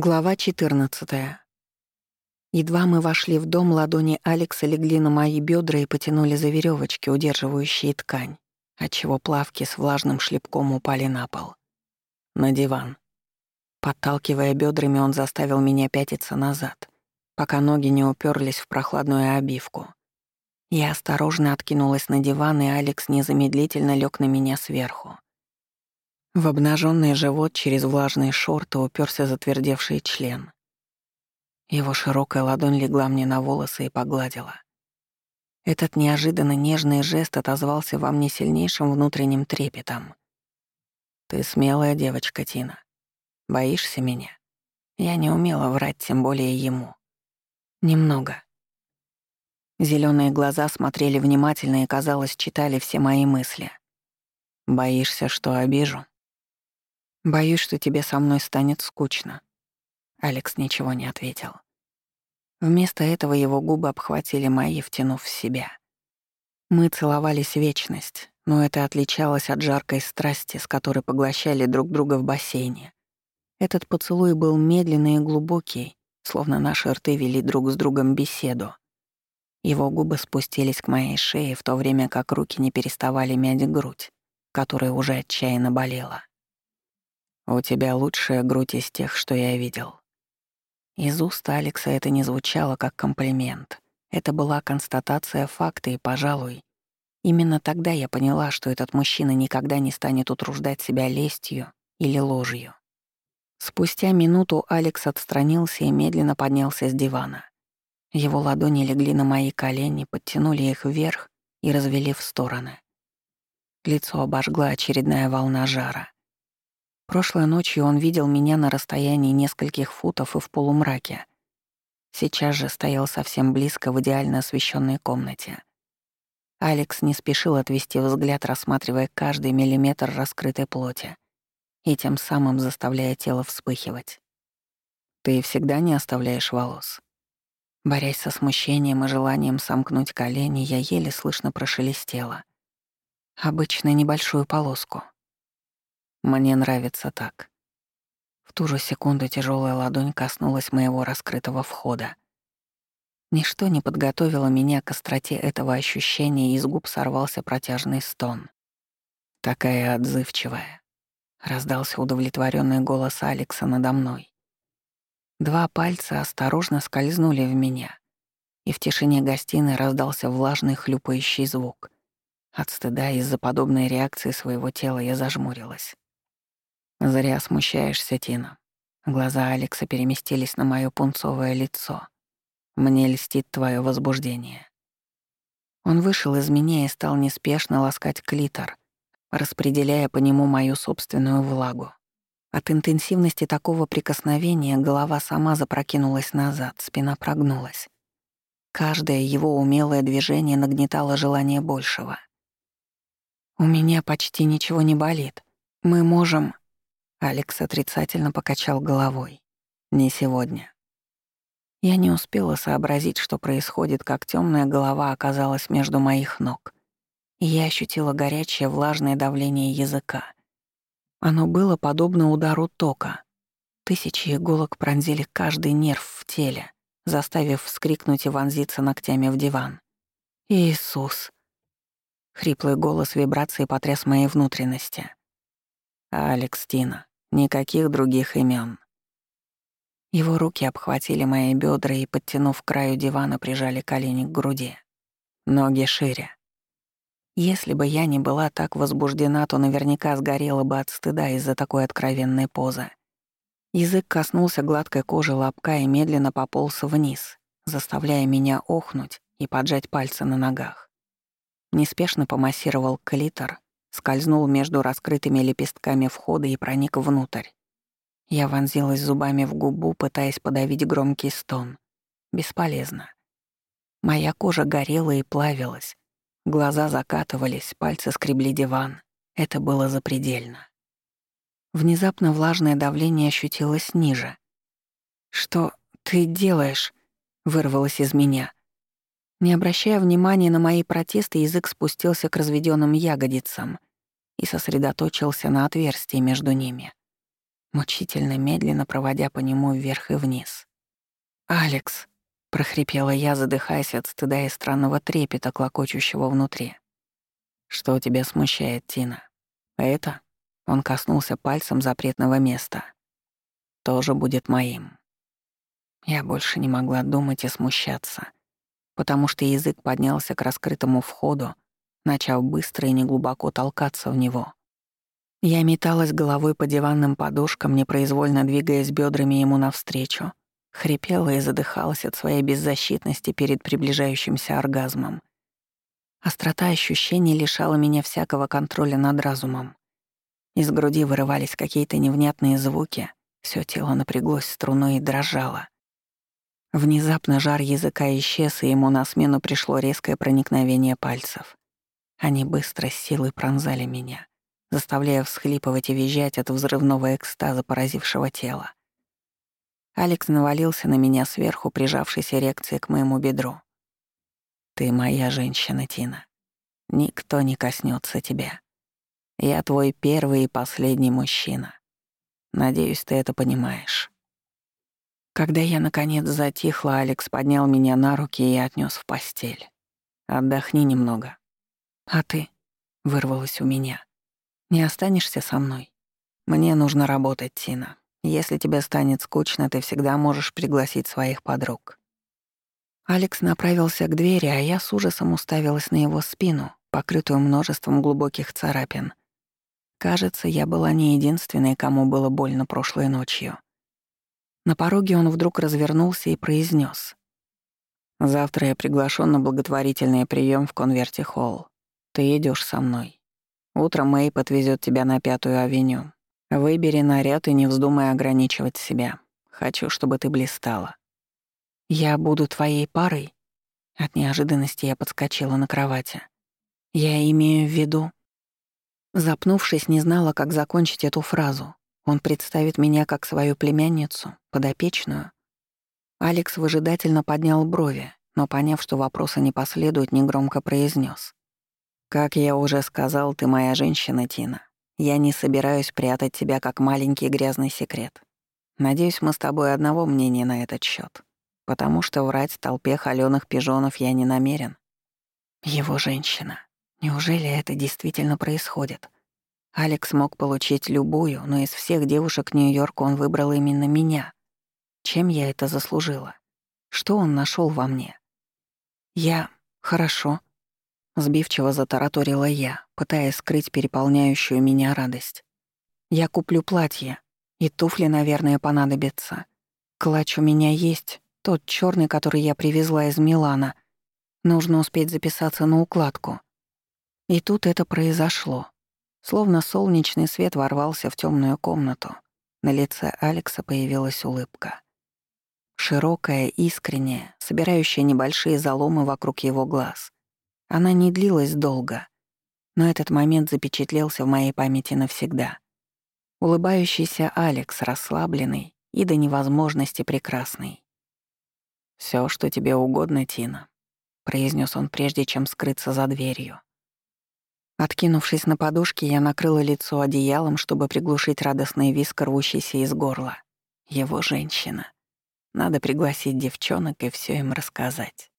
Глава 14. Едва мы вошли в дом, ладони Алекса легли на мои бедра и потянули за веревочки, удерживающие ткань, отчего плавки с влажным шлепком упали на пол. На диван. Подталкивая бедрами, он заставил меня пятиться назад, пока ноги не уперлись в прохладную обивку. Я осторожно откинулась на диван, и Алекс незамедлительно лег на меня сверху. В обнаженный живот через влажные шорты уперся затвердевший член. Его широкая ладонь легла мне на волосы и погладила. Этот неожиданно нежный жест отозвался во мне сильнейшим внутренним трепетом. «Ты смелая девочка, Тина. Боишься меня?» Я не умела врать, тем более ему. Немного. Зеленые глаза смотрели внимательно и, казалось, читали все мои мысли. «Боишься, что обижу?» Боюсь, что тебе со мной станет скучно. Алекс ничего не ответил. Вместо этого его губы обхватили мои, втянув в себя. Мы целовались вечность, но это отличалось от жаркой страсти, с которой поглощали друг друга в бассейне. Этот поцелуй был медленный и глубокий, словно наши рты вели друг с другом беседу. Его губы спустились к моей шее, в то время как руки не переставали мять грудь, которая уже отчаянно болела. «У тебя лучшая грудь из тех, что я видел». Из уст Алекса это не звучало как комплимент. Это была констатация факта, и, пожалуй, именно тогда я поняла, что этот мужчина никогда не станет утруждать себя лестью или ложью. Спустя минуту Алекс отстранился и медленно поднялся с дивана. Его ладони легли на мои колени, подтянули их вверх и развели в стороны. Лицо обожгла очередная волна жара. Прошлой ночью он видел меня на расстоянии нескольких футов и в полумраке. Сейчас же стоял совсем близко в идеально освещенной комнате. Алекс не спешил отвести взгляд, рассматривая каждый миллиметр раскрытой плоти и тем самым заставляя тело вспыхивать. «Ты всегда не оставляешь волос?» Борясь со смущением и желанием сомкнуть колени, я еле слышно прошелестела. Обычно небольшую полоску — мне нравится так. В ту же секунду тяжелая ладонь коснулась моего раскрытого входа. Ничто не подготовило меня к остроте этого ощущения, и из губ сорвался протяжный стон. Такая отзывчивая. Раздался удовлетворенный голос Алекса надо мной. Два пальца осторожно скользнули в меня, и в тишине гостиной раздался влажный хлюпающий звук. От стыда из-за подобной реакции своего тела я зажмурилась. Зря смущаешься, Тина. Глаза Алекса переместились на моё пунцовое лицо. Мне льстит твое возбуждение. Он вышел из меня и стал неспешно ласкать клитор, распределяя по нему мою собственную влагу. От интенсивности такого прикосновения голова сама запрокинулась назад, спина прогнулась. Каждое его умелое движение нагнетало желание большего. «У меня почти ничего не болит. Мы можем...» Алекс отрицательно покачал головой. «Не сегодня». Я не успела сообразить, что происходит, как темная голова оказалась между моих ног. И я ощутила горячее влажное давление языка. Оно было подобно удару тока. Тысячи иголок пронзили каждый нерв в теле, заставив вскрикнуть и вонзиться ногтями в диван. «Иисус!» Хриплый голос вибрации потряс моей внутренности. «Алекс, Тина, Никаких других имен. Его руки обхватили мои бедра и, подтянув к краю дивана, прижали колени к груди. Ноги шире. Если бы я не была так возбуждена, то наверняка сгорела бы от стыда из-за такой откровенной позы. Язык коснулся гладкой кожи лобка и медленно пополз вниз, заставляя меня охнуть и поджать пальцы на ногах. Неспешно помассировал клитор, скользнул между раскрытыми лепестками входа и проник внутрь. Я вонзилась зубами в губу, пытаясь подавить громкий стон. Бесполезно. Моя кожа горела и плавилась. Глаза закатывались, пальцы скребли диван. Это было запредельно. Внезапно влажное давление ощутилось ниже. «Что ты делаешь?» — вырвалось из меня. Не обращая внимания на мои протесты, язык спустился к разведенным ягодицам и сосредоточился на отверстии между ними. мучительно медленно проводя по нему вверх и вниз. «Алекс!» — прохрипела я, задыхаясь от стыда и странного трепета, клокочущего внутри. «Что тебя смущает, Тина? Это?» — он коснулся пальцем запретного места. «Тоже будет моим». Я больше не могла думать и смущаться, потому что язык поднялся к раскрытому входу, начав быстро и неглубоко толкаться в него. Я металась головой по диванным подушкам, непроизвольно двигаясь бедрами ему навстречу, хрипела и задыхалась от своей беззащитности перед приближающимся оргазмом. Острота ощущений лишала меня всякого контроля над разумом. Из груди вырывались какие-то невнятные звуки, все тело напряглось струной и дрожало. Внезапно жар языка исчез, и ему на смену пришло резкое проникновение пальцев. Они быстро с силой пронзали меня, заставляя всхлипывать и визжать от взрывного экстаза поразившего тела. Алекс навалился на меня сверху, прижавшись эрекцией к моему бедру. «Ты моя женщина, Тина. Никто не коснется тебя. Я твой первый и последний мужчина. Надеюсь, ты это понимаешь». Когда я, наконец, затихла, Алекс поднял меня на руки и отнес в постель. «Отдохни немного». «А ты?» — вырвалось у меня. «Не останешься со мной? Мне нужно работать, Тина. Если тебе станет скучно, ты всегда можешь пригласить своих подруг». Алекс направился к двери, а я с ужасом уставилась на его спину, покрытую множеством глубоких царапин. Кажется, я была не единственной, кому было больно прошлой ночью. На пороге он вдруг развернулся и произнес: «Завтра я приглашен на благотворительный прием в Конверте Холл. Ты идешь со мной. Утром Мэй подвезет тебя на Пятую авеню. Выбери наряд и не вздумай ограничивать себя. Хочу, чтобы ты блистала». «Я буду твоей парой?» От неожиданности я подскочила на кровати. «Я имею в виду...» Запнувшись, не знала, как закончить эту фразу. Он представит меня как свою племянницу, подопечную. Алекс выжидательно поднял брови, но, поняв, что вопроса не последует, негромко произнес: «Как я уже сказал, ты моя женщина, Тина. Я не собираюсь прятать тебя как маленький грязный секрет. Надеюсь, мы с тобой одного мнения на этот счет, потому что врать толпе холёных пижонов я не намерен. Его женщина. Неужели это действительно происходит?» Алекс мог получить любую, но из всех девушек Нью-Йорка он выбрал именно меня. Чем я это заслужила? Что он нашел во мне? Я... Хорошо. Сбивчиво затараторила я, пытаясь скрыть переполняющую меня радость. Я куплю платье, и туфли, наверное, понадобятся. Клатч у меня есть, тот черный, который я привезла из Милана. Нужно успеть записаться на укладку. И тут это произошло. Словно солнечный свет ворвался в темную комнату, на лице Алекса появилась улыбка. Широкая, искренняя, собирающая небольшие заломы вокруг его глаз. Она не длилась долго, но этот момент запечатлелся в моей памяти навсегда. Улыбающийся Алекс, расслабленный и до невозможности прекрасный. «Всё, что тебе угодно, Тина», — произнес он прежде, чем скрыться за дверью. Откинувшись на подушке, я накрыла лицо одеялом, чтобы приглушить радостный виск, рвущийся из горла. Его женщина. Надо пригласить девчонок и все им рассказать.